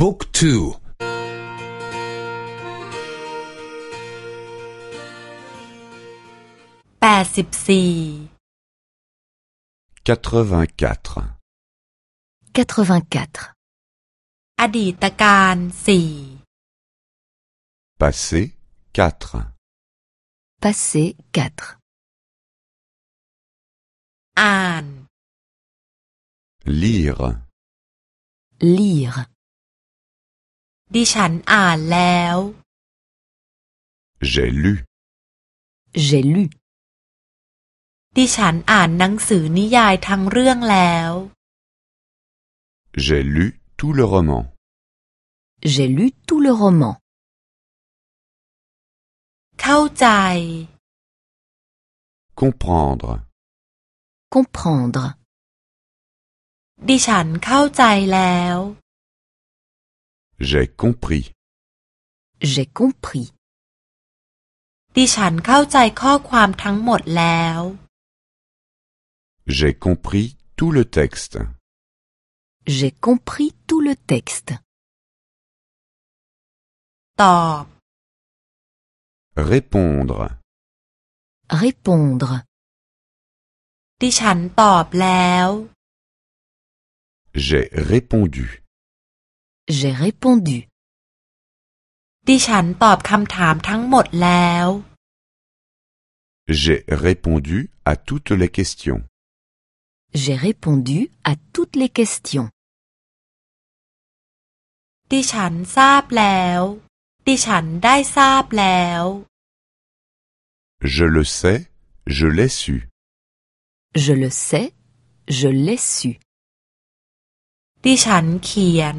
บุ๊กทูแปดสิบสี่ 84. 84. อดีตการสี่ Passé 4. Passé 4. อ่าน Lire. Lire. ดิฉันอ่านแล้ว J'ai lu. J'ai lu. ดิฉันอ่านหนังสือนิยายทั้งเรื่องแล้ว J'ai lu tout le roman. J'ai lu tout le roman. เข้าใจ Comprendre. Comprendre. ดิฉันเข้าใจแล้ว J'ai compris. J'ai compris. ดิฉันเข้าใจข้อความทั้งหมดแล้ว J'ai compris tout le texte. J'ai compris tout le texte. ตอบ Répondre. Répondre. ดิฉันตอบแล้ว J'ai répondu. J'ai répondu. ดิฉันตอบคำถามทั้งหมดแล้ว J'ai répondu à toutes les questions. J'ai répondu à toutes les questions. ดิฉันทราบแล้ว ดิฉันได้ทราบแล้ว Je le sais, je l'ai su. Je le sais, je l'ai su. ดิฉันเขียน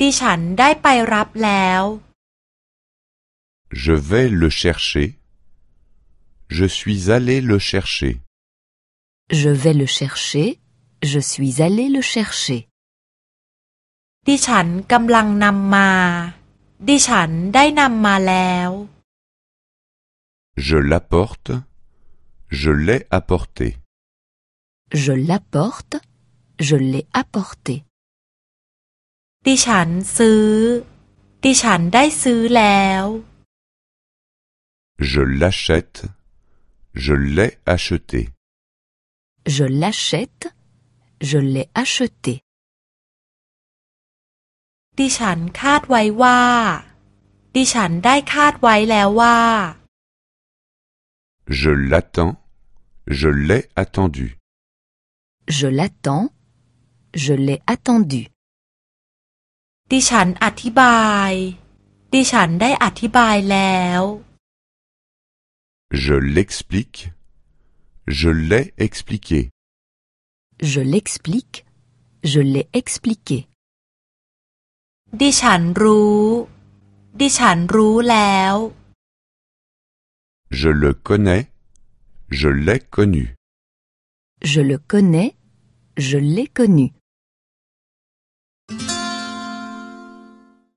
ดิฉันได้ไปรับแล้ว Je vais le chercher. Je suis allé le chercher. Je vais le chercher, je suis allé le chercher. ดิฉันกำลังนำมา ดิฉันได้นำมาแล้ว Je l'apporte, je l'ai apporté. Je l'apporte, je l'ai apporté. ดิฉันซื้อ ดิฉันได้ซื้อแล้ว Je l'achète, je l'ai acheté. Je l'achète, je l'ai acheté. ดิฉันคาดไว้ว่า ดิฉันได้คาดไว้แล้วว่า Je l'attends, je l'ai attendu. Je l'attends, je l'ai attendu. ดิฉันอธิบาย ดิฉันได้อธิบายแล้ว Je l'explique, je l'ai expliqué. Je l'explique, je l'ai expliqué. ดิฉันรู้ ดิฉันรู้แล้ว Je le connais, je l'ai connu. Je le connais, je l'ai connu.